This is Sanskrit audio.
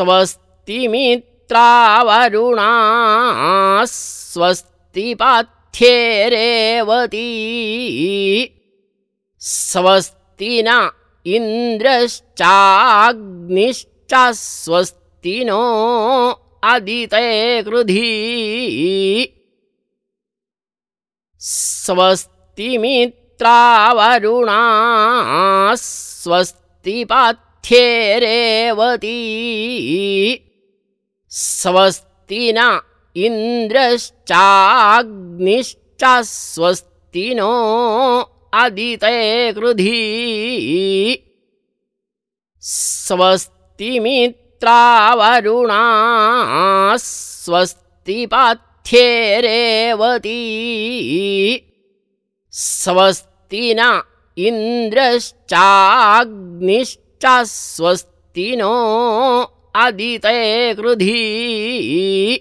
स्वस्तिमित्रावरुणा स्वस्ति पाथ्ये स्वस्ति न इन्द्रश्चाग्निश्च स्वस्ति नो अदिते कृधी स्वस्तिमित्रावरुणा स्वस्ति पाथ्ये स्वस्ति न इन्द्रश्चाग्निश्च स्वस्ति नो अदिते कृधी स्वस्ति पाथ्ये स्वस्ति न इन्द्रश्चाग्निश्च स्वस्ति नो अदिते कृधी